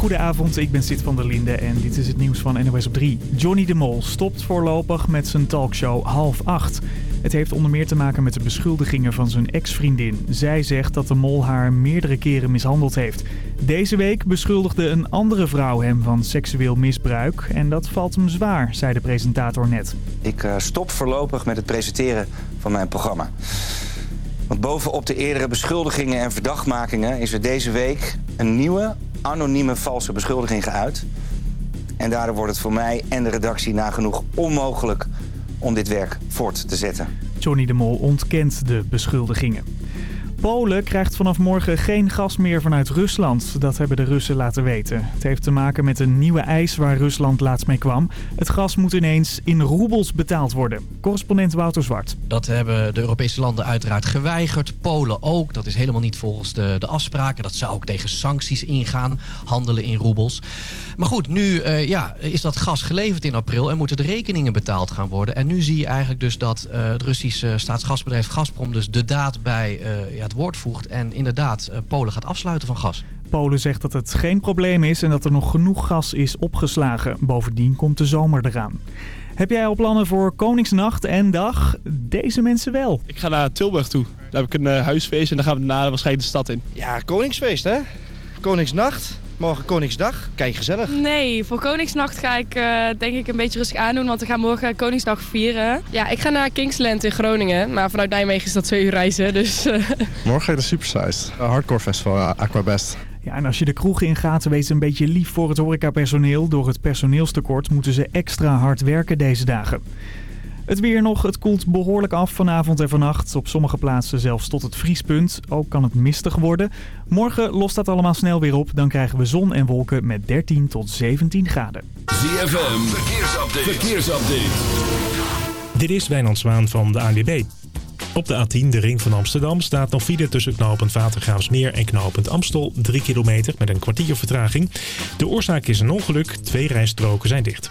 Goedenavond, ik ben Sid van der Linde en dit is het nieuws van NOS op 3. Johnny de Mol stopt voorlopig met zijn talkshow half acht. Het heeft onder meer te maken met de beschuldigingen van zijn ex-vriendin. Zij zegt dat de mol haar meerdere keren mishandeld heeft. Deze week beschuldigde een andere vrouw hem van seksueel misbruik. En dat valt hem zwaar, zei de presentator net. Ik uh, stop voorlopig met het presenteren van mijn programma. Want bovenop de eerdere beschuldigingen en verdachtmakingen... is er deze week een nieuwe, anonieme valse beschuldiging geuit. En daardoor wordt het voor mij en de redactie nagenoeg onmogelijk om dit werk voort te zetten. Johnny de Mol ontkent de beschuldigingen. Polen krijgt vanaf morgen geen gas meer vanuit Rusland. Dat hebben de Russen laten weten. Het heeft te maken met een nieuwe eis waar Rusland laatst mee kwam. Het gas moet ineens in roebels betaald worden. Correspondent Wouter Zwart. Dat hebben de Europese landen uiteraard geweigerd. Polen ook. Dat is helemaal niet volgens de, de afspraken. Dat zou ook tegen sancties ingaan. Handelen in roebels. Maar goed, nu uh, ja, is dat gas geleverd in april en moeten de rekeningen betaald gaan worden. En nu zie je eigenlijk dus dat uh, het Russische staatsgasbedrijf Gazprom dus de daad bij uh, ja, het woord voegt. En inderdaad Polen gaat afsluiten van gas. Polen zegt dat het geen probleem is en dat er nog genoeg gas is opgeslagen. Bovendien komt de zomer eraan. Heb jij al plannen voor Koningsnacht en dag? Deze mensen wel. Ik ga naar Tilburg toe. Daar heb ik een uh, huisfeest en dan gaan we daarna waarschijnlijk de stad in. Ja, Koningsfeest hè? Koningsnacht. Morgen Koningsdag. Kijk, gezellig. Nee, voor Koningsnacht ga ik uh, denk ik een beetje rustig aandoen, want we gaan morgen Koningsdag vieren. Ja, ik ga naar Kingsland in Groningen, maar vanuit Nijmegen is dat twee uur reizen, dus... Uh... Morgen ga je de Supersized, Hardcore Festival, Aquabest. Ja, en als je de kroeg ingaat, wees een beetje lief voor het horecapersoneel. Door het personeelstekort moeten ze extra hard werken deze dagen. Het weer nog, het koelt behoorlijk af vanavond en vannacht. Op sommige plaatsen zelfs tot het vriespunt. Ook kan het mistig worden. Morgen lost dat allemaal snel weer op. Dan krijgen we zon en wolken met 13 tot 17 graden. ZFM, verkeersupdate. verkeersupdate. Dit is Wijnand Zwaan van de ANWB. Op de A10, de ring van Amsterdam, staat nog file tussen knooppunt Watergraafsmeer en knooppunt Amstel. 3 kilometer met een kwartier vertraging. De oorzaak is een ongeluk. Twee rijstroken zijn dicht.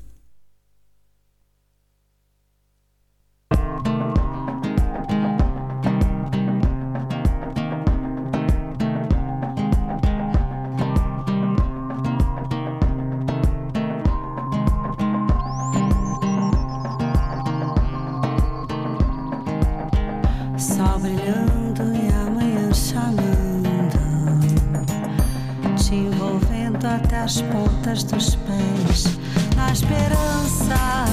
As pontas dos pés, na esperança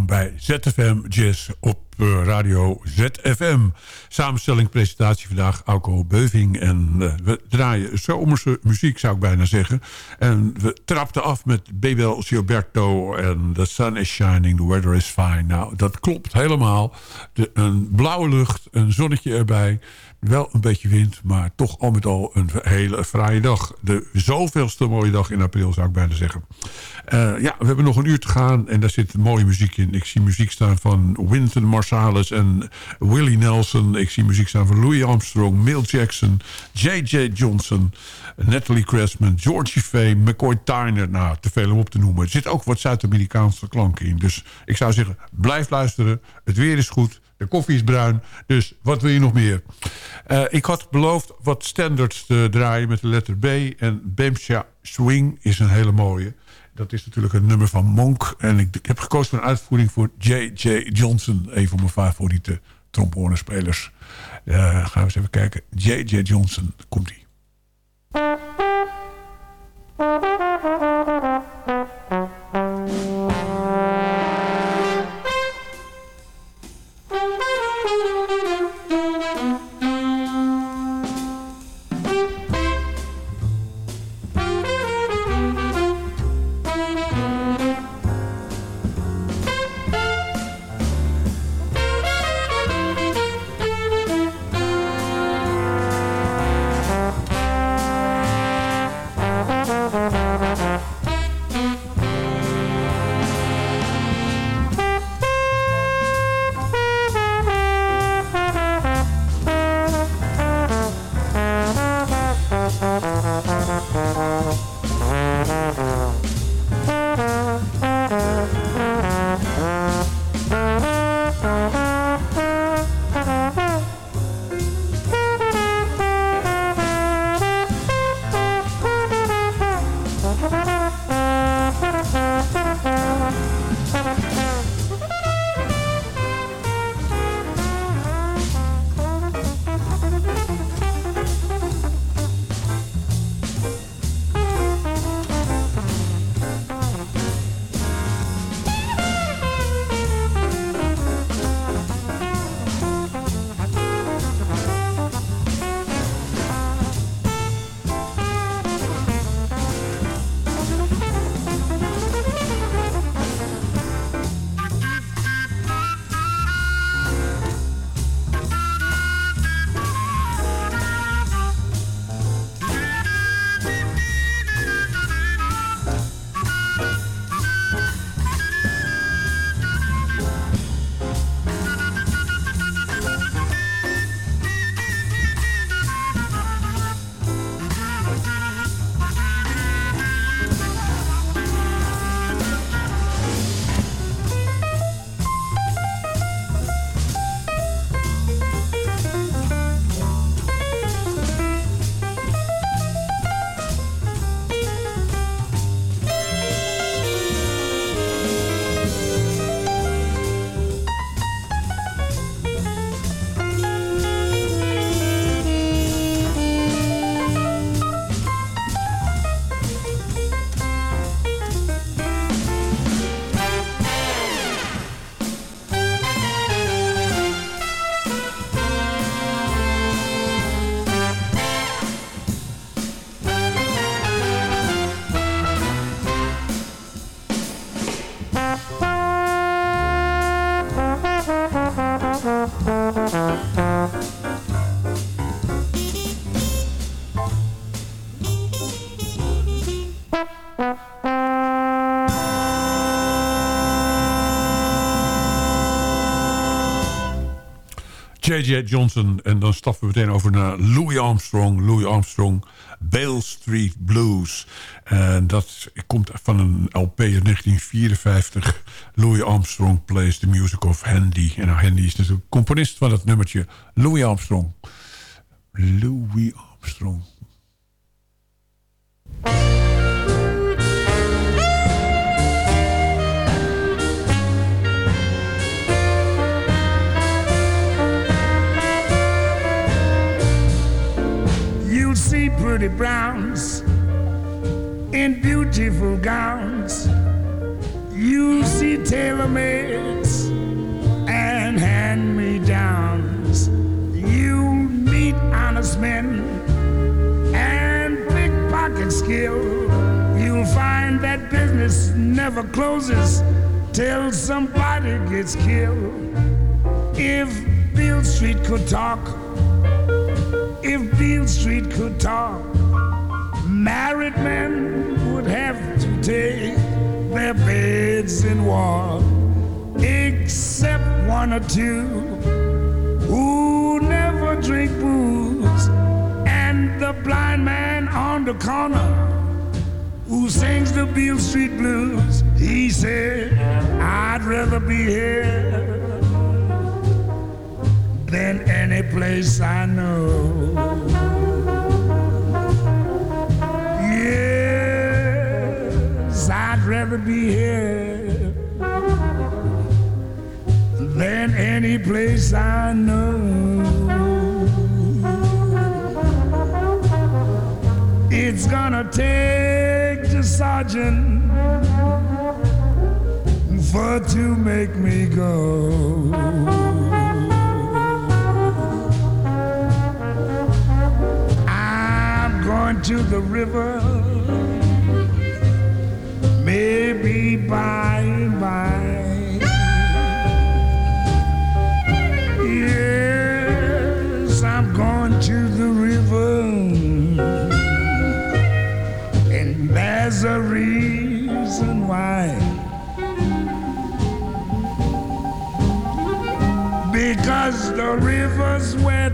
bij ZFM Jazz op eh, radio ZFM. Samenstelling, presentatie vandaag, Alco Beuving. En eh, we draaien zomerse muziek, zou ik bijna zeggen. En we trapten af met Bebel Gilberto en The Sun is Shining, The Weather is Fine. Nou, dat klopt helemaal. De, een blauwe lucht, een zonnetje erbij. Wel een beetje wind, maar toch al met al een hele fraaie dag. De zoveelste mooie dag in april, zou ik bijna zeggen. Eh, ja, we hebben nog een uur te gaan en daar zit mooie muziek in. Ik zie muziek staan van Wynton Marsalis en Willie Nelson. Ik zie muziek staan van Louis Armstrong, Mill Jackson, J.J. Johnson... Natalie Cressman, Georgie Fay, McCoy Tyner. Nou, te veel om op te noemen. Er zit ook wat Zuid-Amerikaanse klanken in. Dus ik zou zeggen, blijf luisteren. Het weer is goed. De koffie is bruin. Dus wat wil je nog meer? Uh, ik had beloofd wat standards te draaien met de letter B. En Bemsha Swing is een hele mooie. Dat is natuurlijk een nummer van Monk. En ik, heb gekozen voor een uitvoering voor J.J. Johnson. Een van mijn favoriete tromponespelers. Uh, gaan we eens even kijken. J.J. Johnson, komt-ie. J.J. Johnson. En dan stappen we meteen over naar Louis Armstrong. Louis Armstrong, Bale Street Blues. En dat komt van een LP in 1954. Louis Armstrong plays the music of Handy. En nou, Handy is natuurlijk componist van het nummertje Louis Armstrong. Louis Armstrong. See pretty browns in beautiful gowns. You see tailor-mades and hand-me-downs. You meet honest men and pickpocket skill. You'll find that business never closes till somebody gets killed. If Bill Street could talk, if Beale Street could talk, married men would have to take their beds and walk, except one or two who never drink booze, and the blind man on the corner who sings the Beale Street blues. He said, I'd rather be here than any place I know. Yes, I'd rather be here than any place I know. It's gonna take the sergeant for to make me go. To the river, maybe by and by. Yes, I'm going to the river, and there's a reason why. Because the river's wet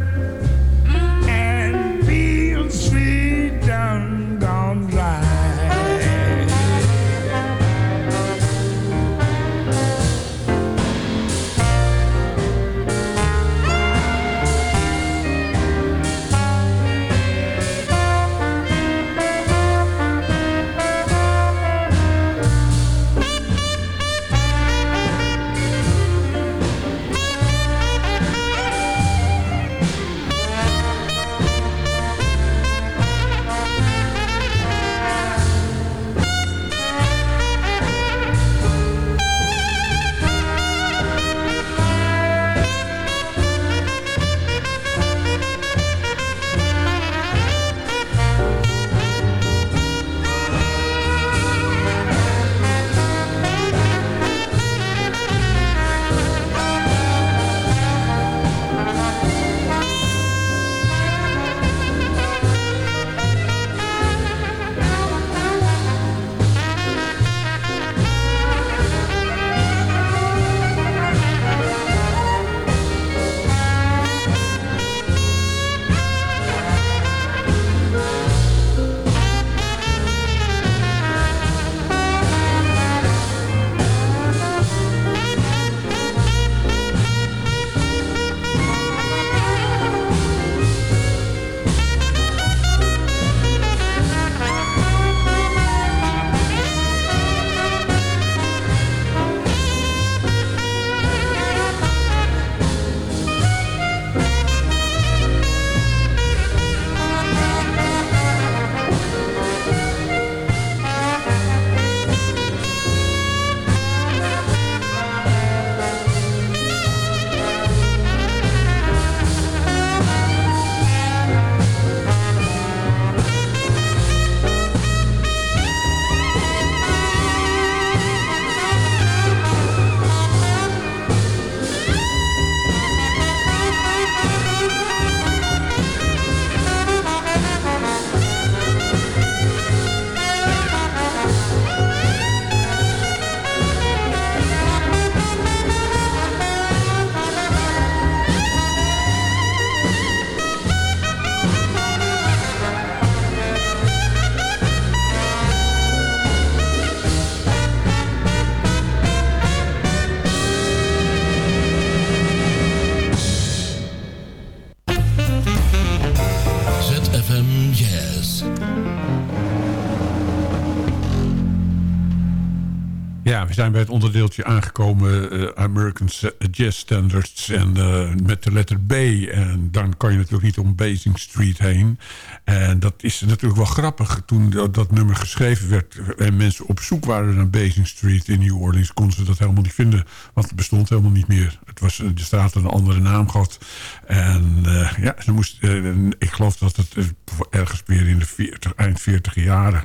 bij het onderdeeltje aangekomen... eh, American Jazz Standards en eh, met de letter B. En dan kan je natuurlijk niet om Basing Street heen. En dat is natuurlijk wel grappig. Toen dat, nummer geschreven werd... en mensen op zoek waren naar Basing Street in New Orleans... konden ze dat helemaal niet vinden. Want het bestond helemaal niet meer. Het was, de straat had een andere naam gehad. En eh, ja, ze moest, eh, ik geloof dat het eh, ergens weer in de 40, eind 40 jaren...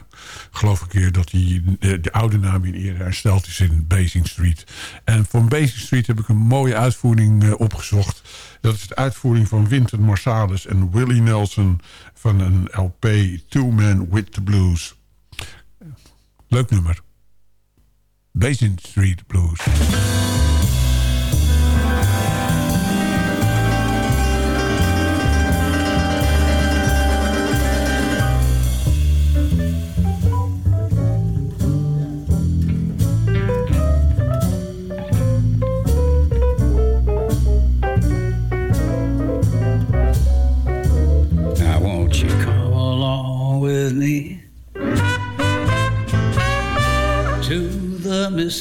geloof ik weer dat die, de, de oude naam in ere hersteld is in Basing Street. En voor Basing Street heb ik een mooie uitvoering eh, opgezocht. Dat is de uitvoering van Wynton Marsalis en Willie Nelson... van een LP Two Men with the Blues. Leuk nummer. Basing Street Blues.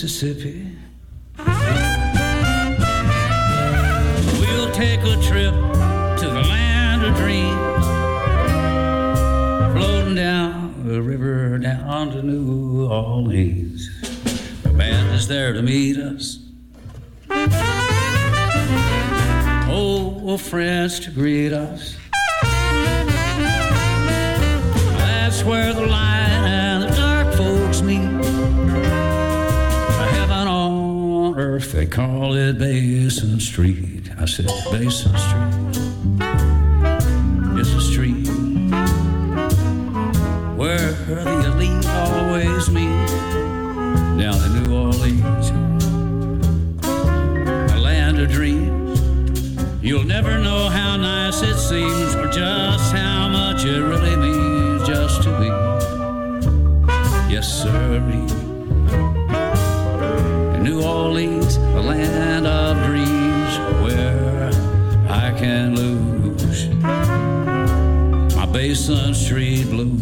Mississippi? We'll take a trip to the land of dreams, floating down the river down to New Orleans. The band is there to meet us. Oh, friends to greet us. Call it Basin Street. I said, Basin Street. It's a street where the elite always meet. Down in New Orleans, a land of dreams. You'll never know how nice it seems or just how much it really means just to be. Yes, sir. Land of dreams where I can lose my Basin Street blues.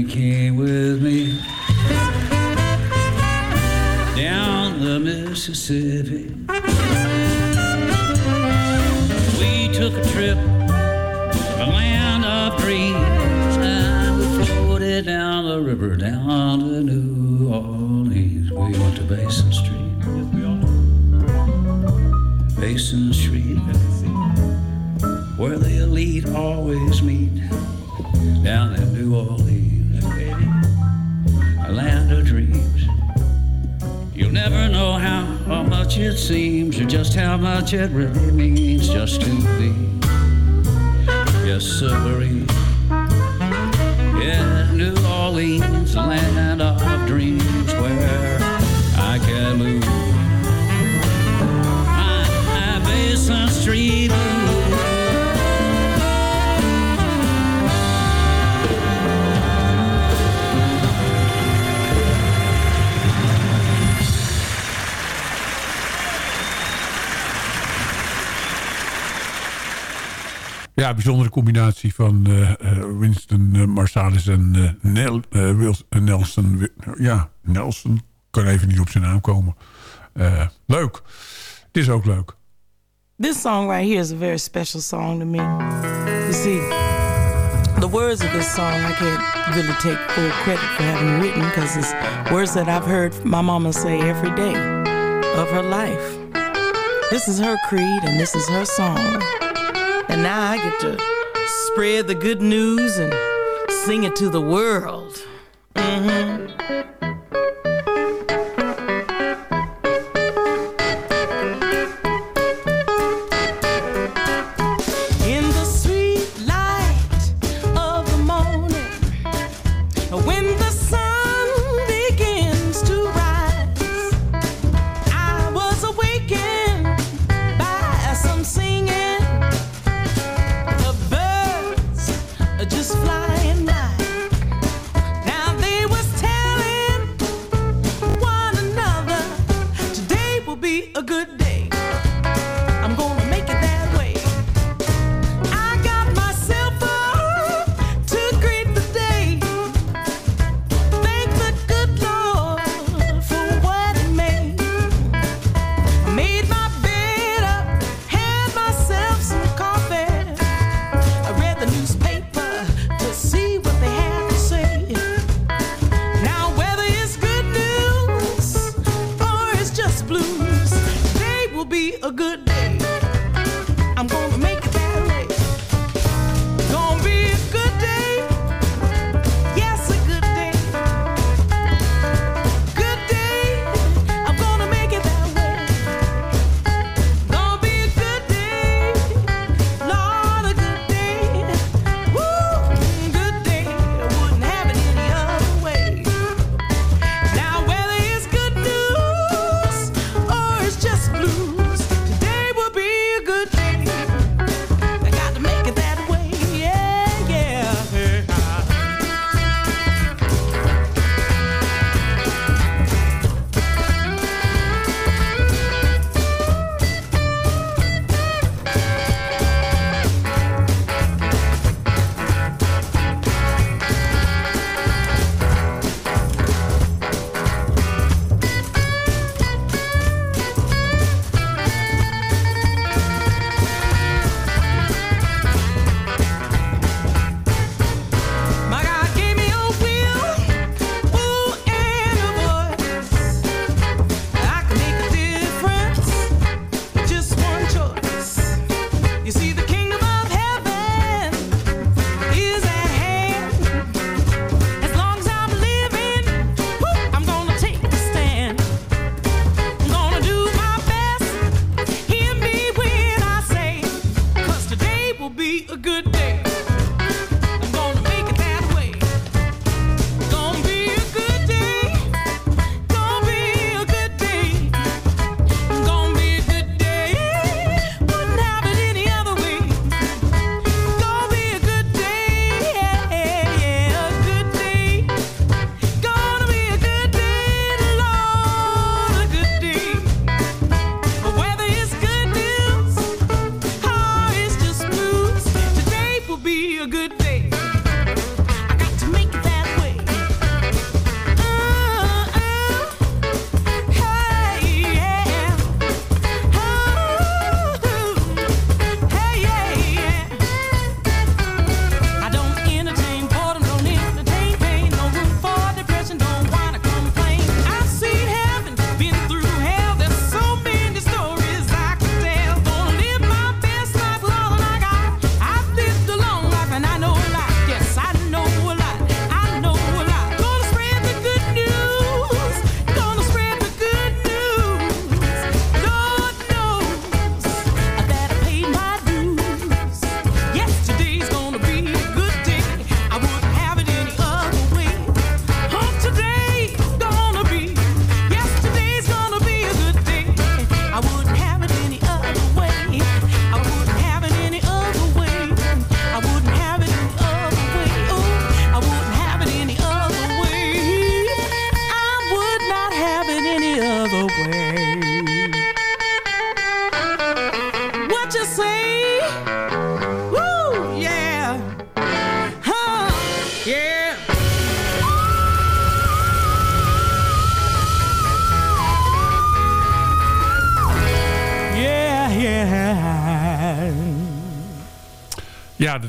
You came with me down the Mississippi? We took a trip to the land of dreams and we floated down the river down to New Orleans. We went to Basin Street. Basin Street, where the elite always meet. down in New Orleans, much it seems, or just how much it really means just to be. Yes, sirree. Yeah, New Orleans, land Ja, bijzondere combinatie van eh, Winston eh, Marsalis en Nel, Wils- eh, Nelson. Ja, Nelson. Kan even niet op zijn naam komen. Leuk. Het is ook leuk. This song right here is a very special song to me. You see, the words of this song I can't really take full credit for having written because it's words that I've heard my mama say every day of her life. This is her creed and this is her song. And now I get to spread the good news and sing it to the world. hmm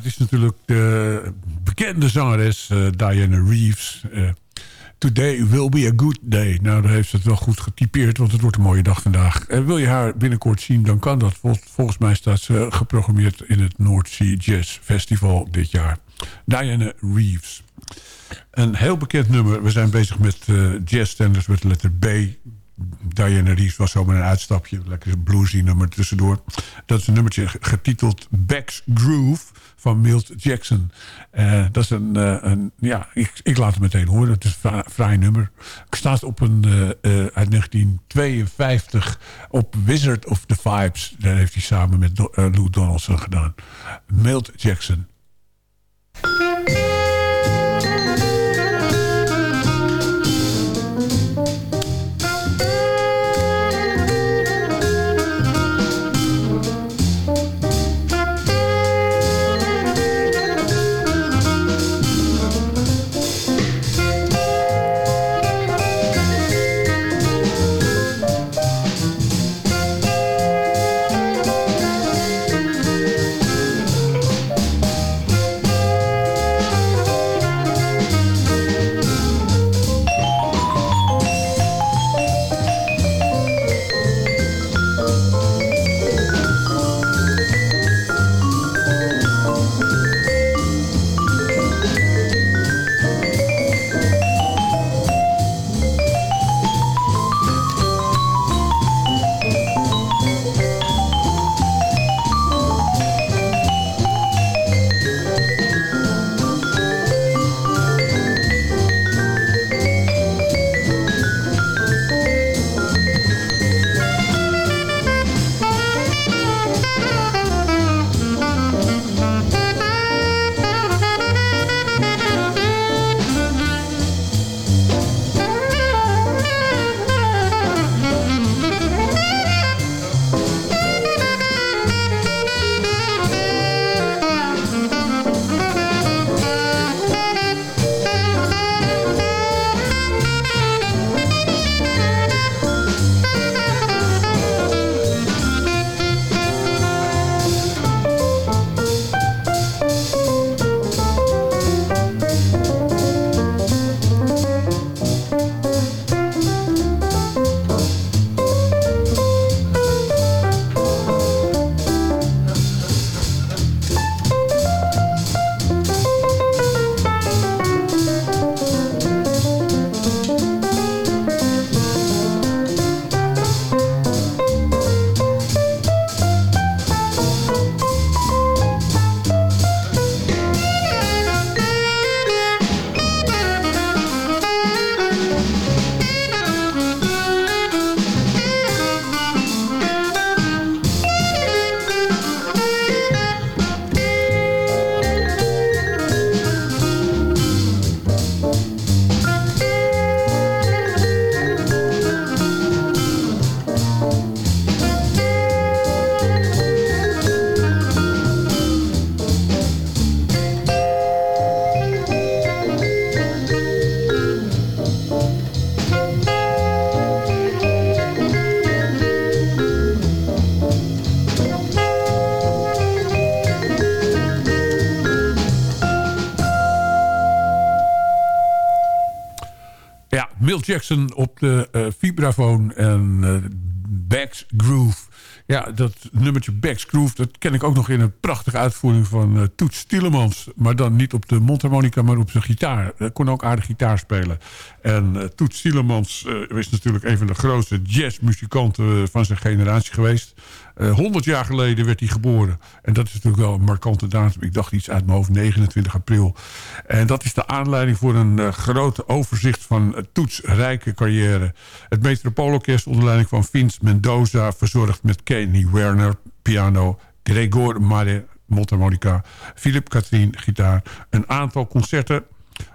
dat is natuurlijk de bekende zangeres eh, Diana Reeves. Eh, Today will be a good day. Nou, daar heeft ze het wel goed getypeerd, want het wordt een mooie dag vandaag. En wil je haar binnenkort zien, dan kan dat. Vol- Volgens mij staat ze geprogrammeerd in het North Sea Jazz Festival dit jaar. Diana Reeves. Een heel bekend nummer. We zijn bezig met eh jazzstandards met letter B. Diana Reeves was zomaar een uitstapje. Lekker bluesy nummer tussendoor. Dat is een nummertje getiteld Back's Groove van Milt Jackson. Eh, dat is een, eh, een ja, ik, ik laat het meteen horen. Het is een fraai nummer. Het staat op een, eh, uit 1952 op Wizard of the Vibes. Daar heeft hij samen met Lou Donaldson gedaan. Milt Jackson. Jackson op de eh vibrafoon en eh Back's Groove. Ja, dat nummertje Back's Groove... dat ken ik ook nog in een prachtige uitvoering van eh, Toets Tielemans. Maar dan niet op de mondharmonica, maar op zijn gitaar. Hij kon ook aardig gitaar spelen. En eh, Toets Tielemans eh, is natuurlijk een van de grootste jazzmuzikanten eh, van zijn generatie geweest. Eh, 100 jaar geleden werd hij geboren. En dat is natuurlijk wel een markante datum. Ik dacht iets uit mijn hoofd, 29 april. En dat is de aanleiding voor een eh, groot overzicht van uh, Toets rijke carrière. Het Metropoolorkest onder leiding van Vince Mendoza... verzorgd met Kenny Werner, piano... Gregor Mare, mondharmonica... Philip Katrien, gitaar. Een aantal concerten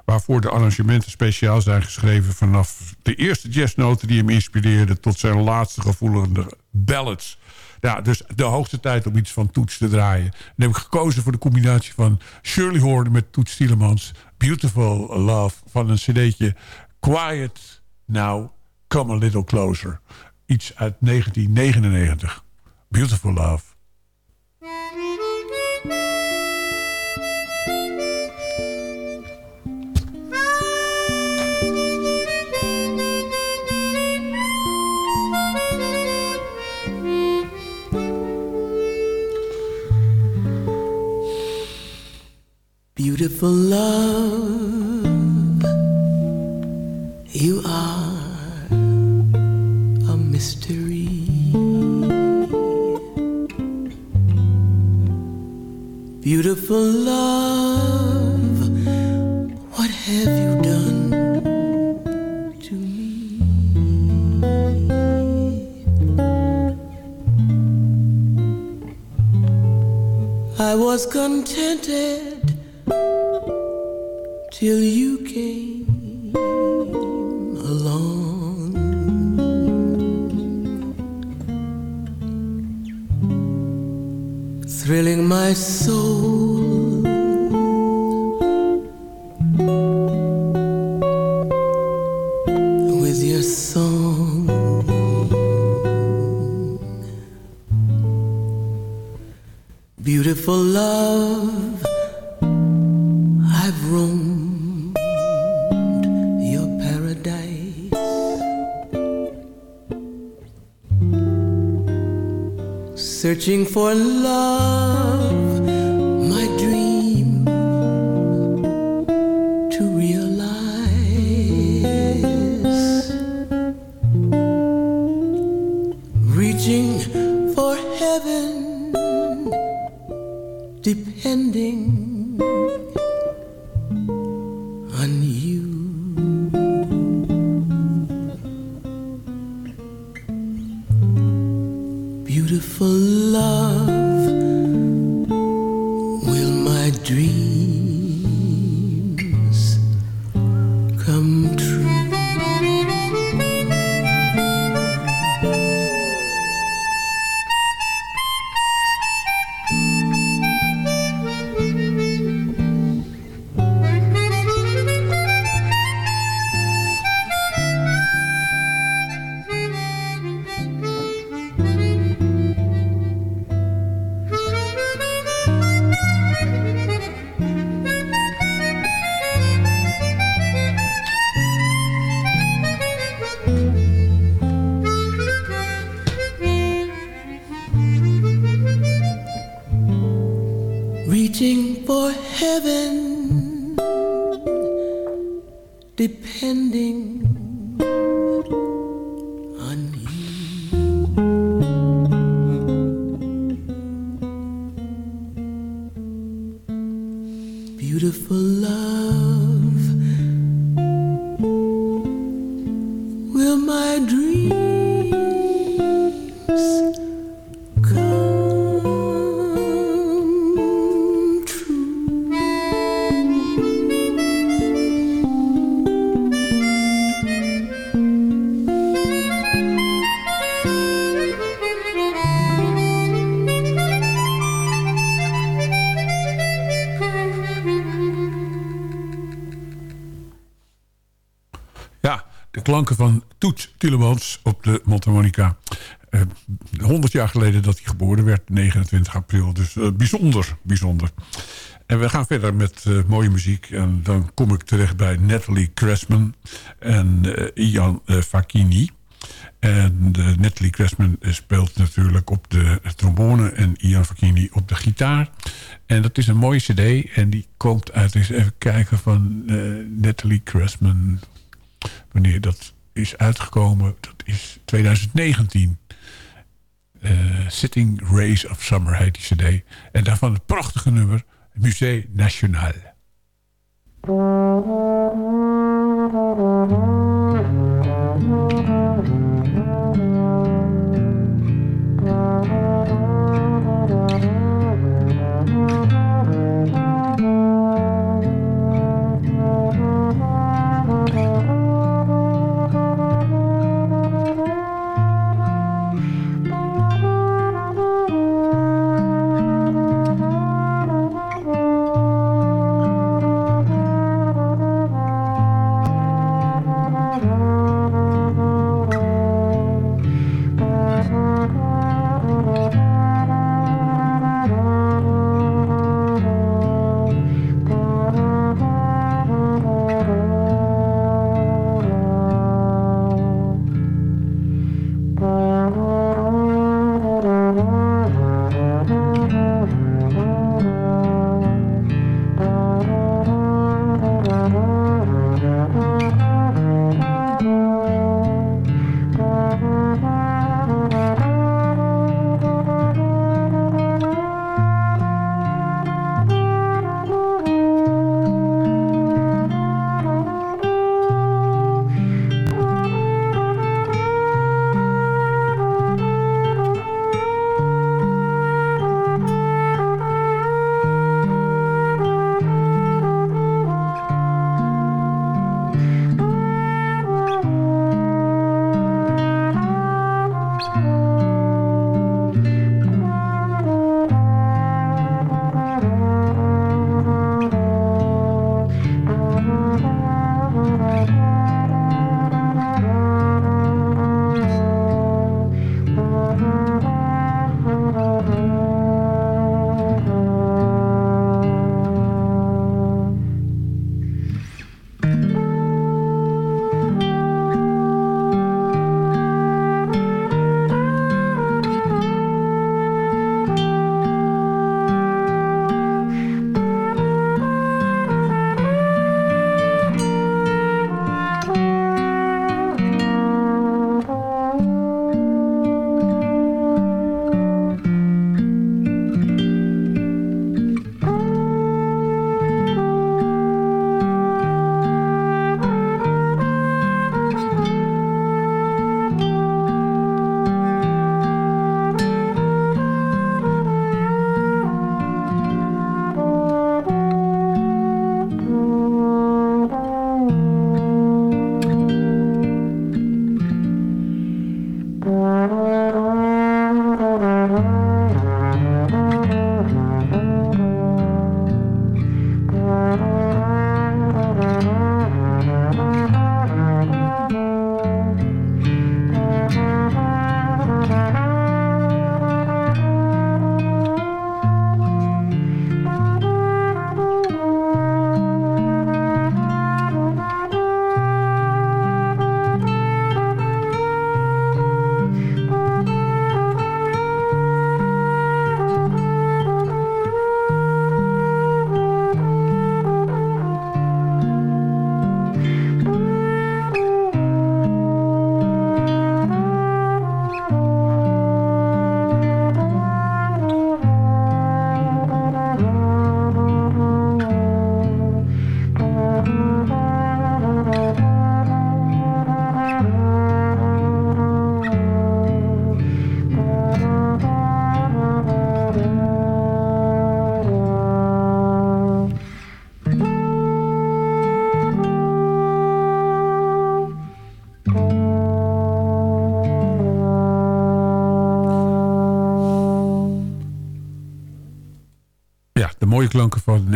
waarvoor de arrangementen speciaal zijn geschreven... vanaf de eerste jazznoten die hem inspireerden... tot zijn laatste gevoelende ballads... Ja, dus de hoogste tijd om iets van Toets te draaien. Dan heb ik gekozen voor de combinatie van Shirley Horn met Toets Tielemans. Beautiful Love van een cd'tje. Quiet Now, Come a Little Closer. Iets uit 1999. Beautiful Love. Beautiful love, you are a mystery. Beautiful love, what have you done to me? I was contented till you came along. Thrilling my soul with your song. Beautiful love, Searching for love, my dream to realize. Reaching for heaven depending Ja, de klanken van Toets Tielemans op de mondharmonica. Eh, 100 jaar geleden dat hij geboren werd, 29 april. Dus eh, bijzonder, bijzonder. En we gaan verder met eh, mooie muziek. En dan kom ik terecht bij Natalie Cressman en Ian Facchini. En Natalie Cressman speelt natuurlijk op de trombone... en Ian Facchini op de gitaar. En dat is een mooie cd. En die komt uit, even kijken, van Natalie Cressman. Wanneer dat is uitgekomen, dat is 2019. Eh, Sitting Rays of Summer heet die cd. En daarvan het prachtige nummer, Musée National.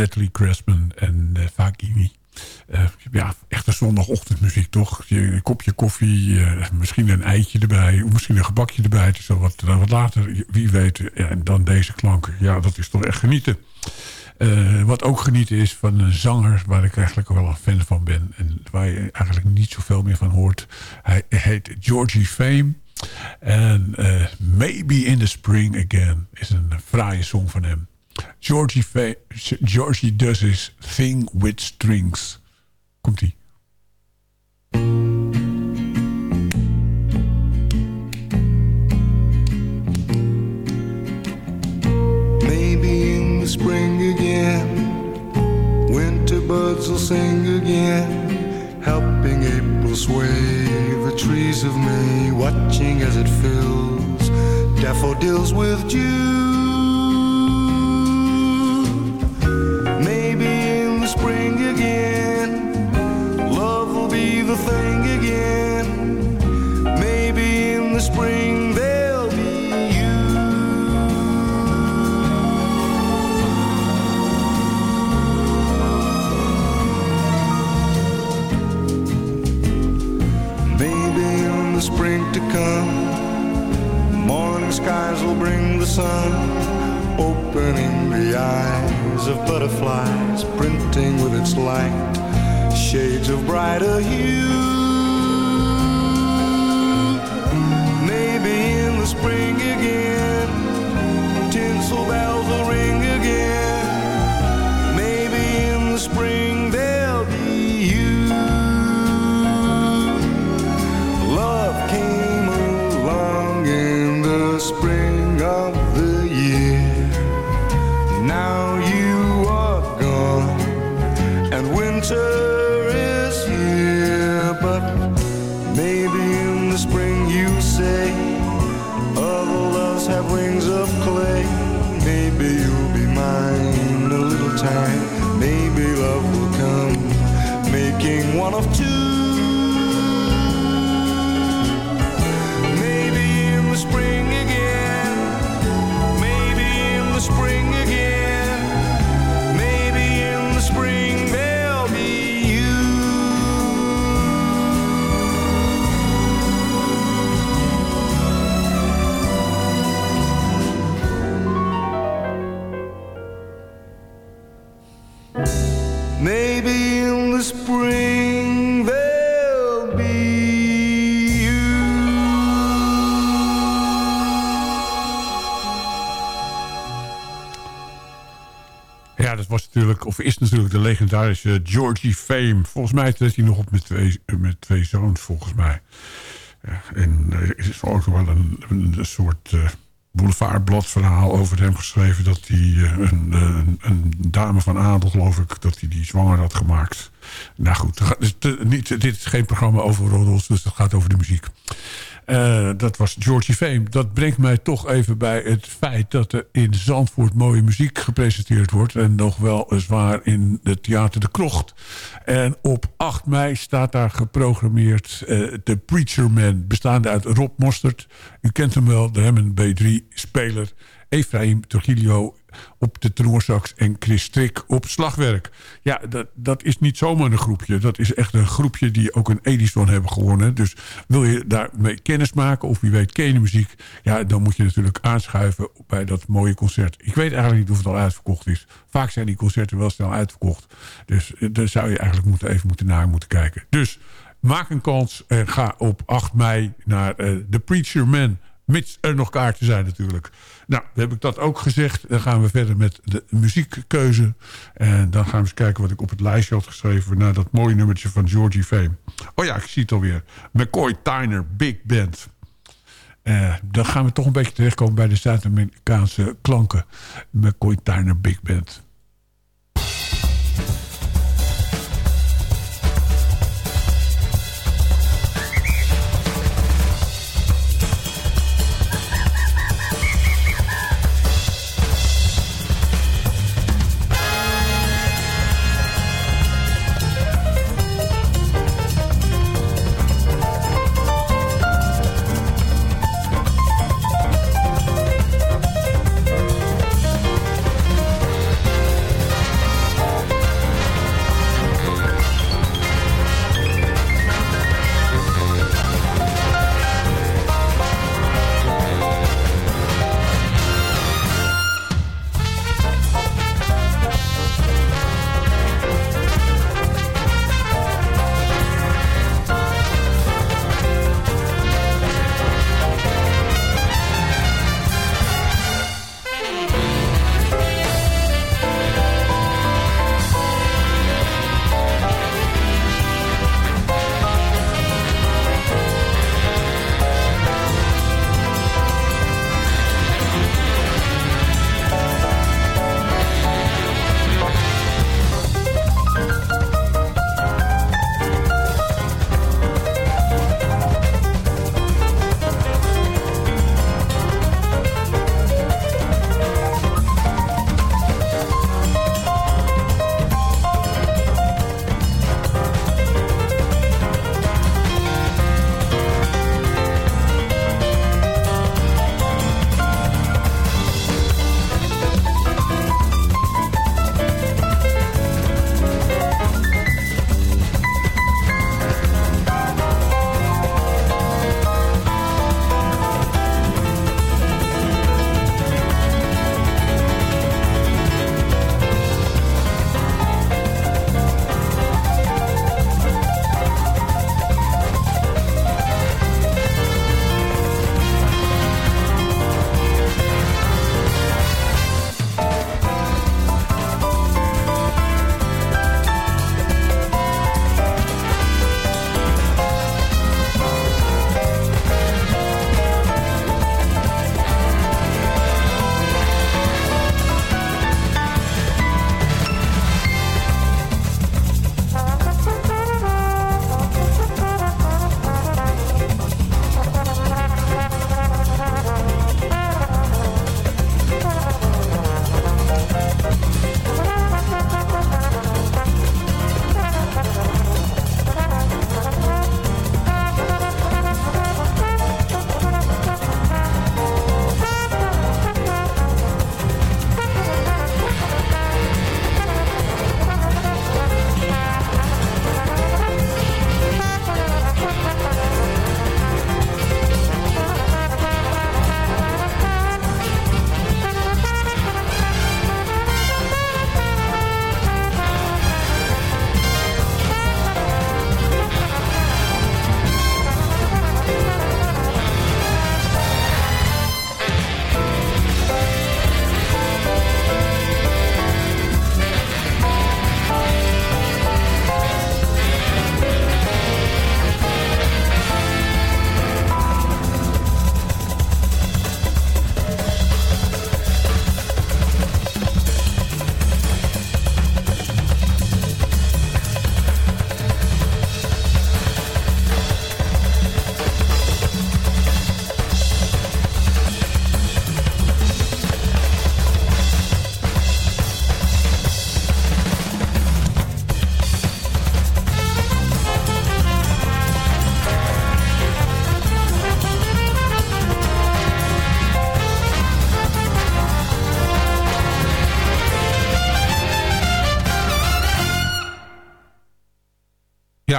Natalie Cressman en uh, Fagini. Uh, ja, echte zondagochtendmuziek toch? Je, een kopje koffie, uh, misschien een eitje erbij... of misschien een gebakje erbij. Het is wat, wat later, wie weet. Ja, en dan deze klanken. Ja, dat is toch echt genieten. Wat ook genieten is van een zanger... waar ik eigenlijk wel een fan van ben... en waar je eigenlijk niet zoveel meer van hoort. Hij heet Georgie Fame... En Maybe in the Spring Again is een fraaie song van hem. Georgie, Georgie does his thing with strings. Komt-ie. Maybe in the spring again, winter birds will sing again, helping April sway the trees of May, watching as it fills daffodils with dew. Natuurlijk, of is natuurlijk de legendarische Georgie Fame. Volgens mij treedt hij nog op met twee, met twee zoons, volgens mij. Ja, en er is ook wel een, een soort uh, boulevardbladverhaal over hem geschreven... dat hij een, een, een, dame van adel, geloof ik, dat hij die zwanger had gemaakt. Nou goed, niet, dit is geen programma over roddels, dus dat gaat over de muziek. Uh, dat was Georgie Fame. Dat brengt mij toch even bij het feit dat er in Zandvoort mooie muziek gepresenteerd wordt. En nog wel zwaar in het Theater de Krocht. En op 8 mei staat daar geprogrammeerd uh, The Preacher Man. Bestaande uit Rob Mostert. U kent hem wel, de Hammond B3-speler. Efraim Trujillo op de tenorsax en Chris Strik op slagwerk. Ja, dat, dat is niet zomaar een groepje. Dat is echt een groepje die ook een Edison hebben gewonnen. Dus wil je daarmee kennis maken of wie weet ken muziek... ja, dan moet je natuurlijk aanschuiven bij dat mooie concert. Ik weet eigenlijk niet of het al uitverkocht is. Vaak zijn die concerten wel snel uitverkocht. Dus daar zou je eigenlijk moeten, even moeten naar moeten kijken. Dus maak een kans en ga op 8 mei naar uh, The Preacher Man... Mits er nog kaarten zijn natuurlijk. Nou, heb ik dat ook gezegd. Dan gaan we verder met de muziekkeuze. En dan gaan we eens kijken wat ik op het lijstje had geschreven... naar dat mooie nummertje van Georgie Fame. Oh ja, ik zie het alweer. McCoy Tyner Big Band. Uh, dan gaan we toch een beetje terechtkomen bij de Zuid-Amerikaanse klanken. McCoy Tyner Big Band.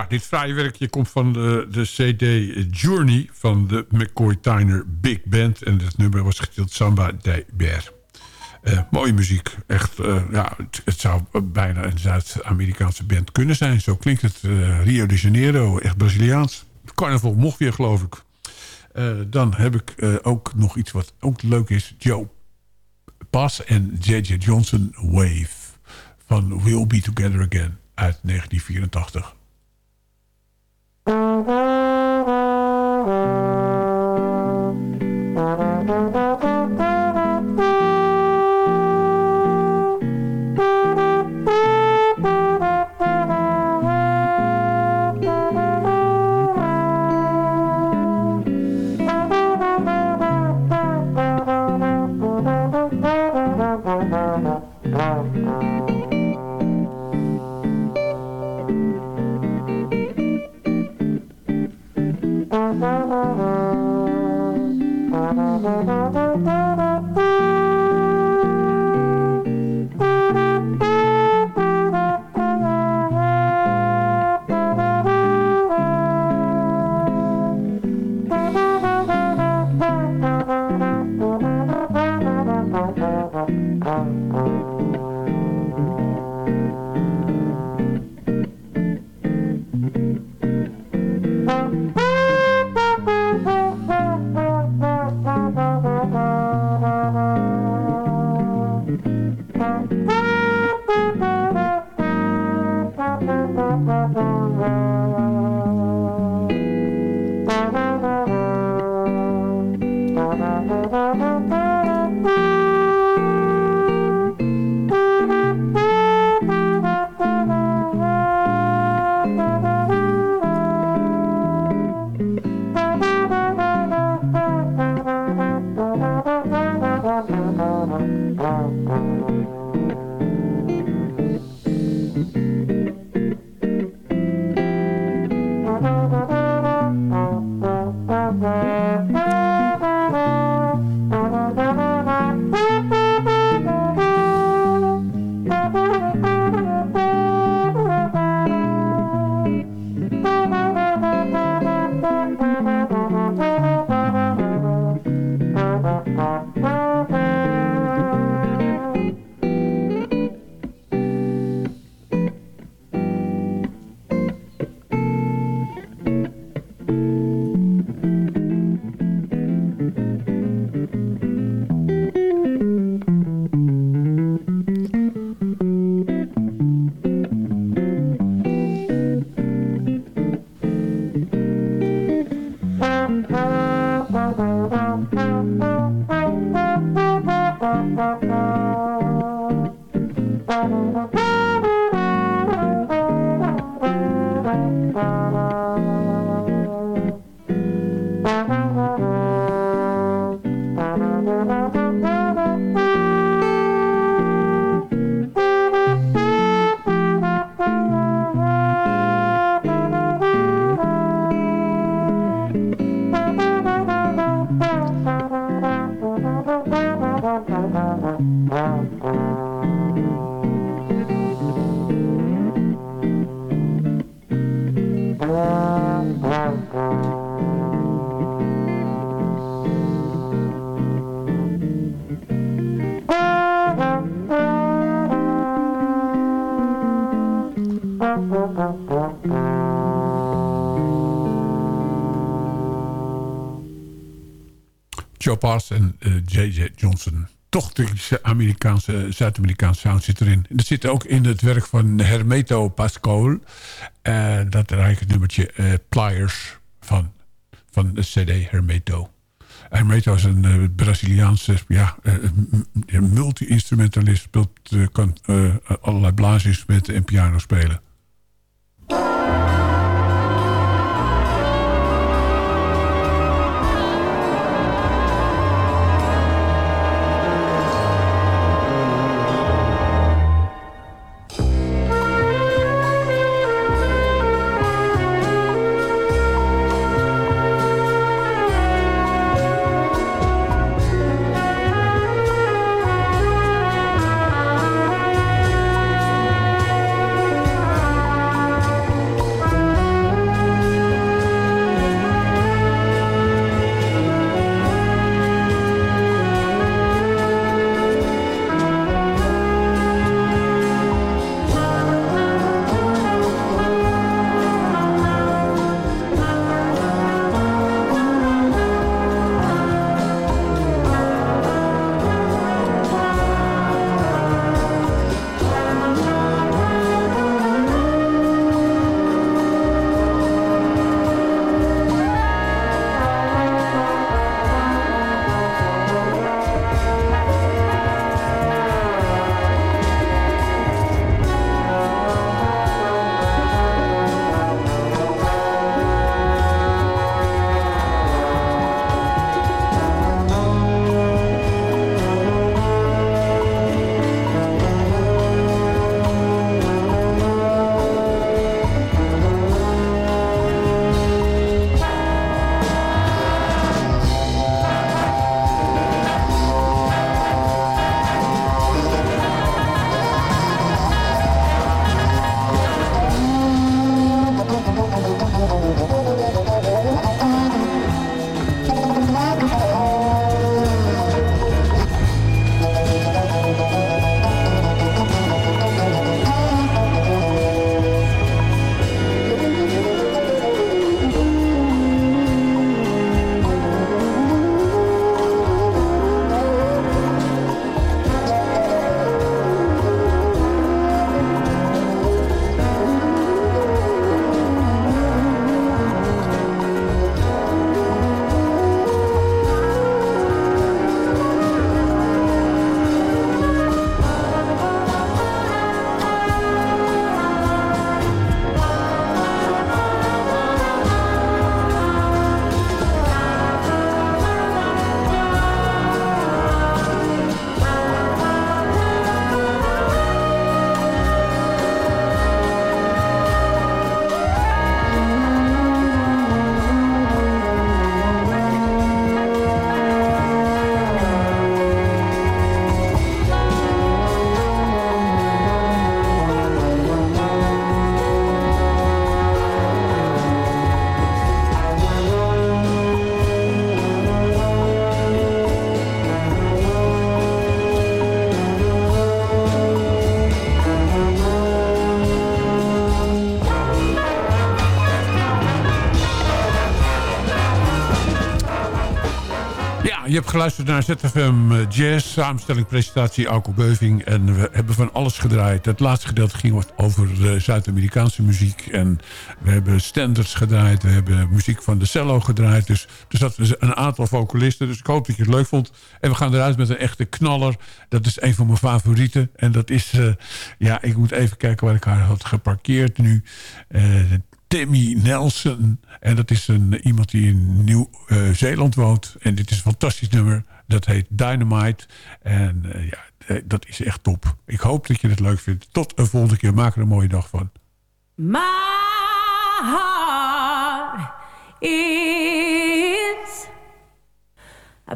Dit fraaie werkje komt van de, de CD Journey van de McCoy Tyner Big Band. En het nummer was getiteld Samba de Bear. Eh, mooie muziek. Echt, eh, ja, het, het zou bijna een Zuid-Amerikaanse band kunnen zijn. Zo klinkt het. eh, Rio de Janeiro, echt Braziliaans. Carnaval mocht weer, geloof ik. Dan heb ik ook nog iets wat ook leuk is. Joe Pass en J.J. Johnson Wave van We'll Be Together Again uit 1984. Mm-hmm. Joe Toch de Amerikaanse, Zuid-Amerikaanse sound zit erin. Dat zit ook in het werk van Hermeto Pascoal. Uh, dat draai ik het nummertje eh, Pliers van, van de CD Hermeto. Hermeto is een uh, Braziliaanse ja, uh, multi-instrumentalist. Speelt, uh, kan allerlei blaasinstrumenten en piano spelen. Geluisterd naar ZFM eh, Jazz, samenstelling, presentatie, Alko Beuving. En we hebben van alles gedraaid. Het laatste gedeelte ging over eh, Zuid-Amerikaanse muziek. En we hebben standards gedraaid, we hebben muziek van de cello gedraaid. Dus er dus een aantal vocalisten, dus ik hoop dat je het leuk vond. En we gaan eruit met een echte knaller. Dat is een van mijn favorieten. En dat is, eh, ja, ik moet even kijken waar ik haar had geparkeerd nu. Timmy Nelson. En dat is een, iemand die in Nieuw-Zeeland woont. En dit is een fantastisch nummer. Dat heet Dynamite. En eh, ja, eh, dat is echt top. Ik hoop dat je het leuk vindt. Tot een volgende keer. Maak er een mooie dag van. My heart is a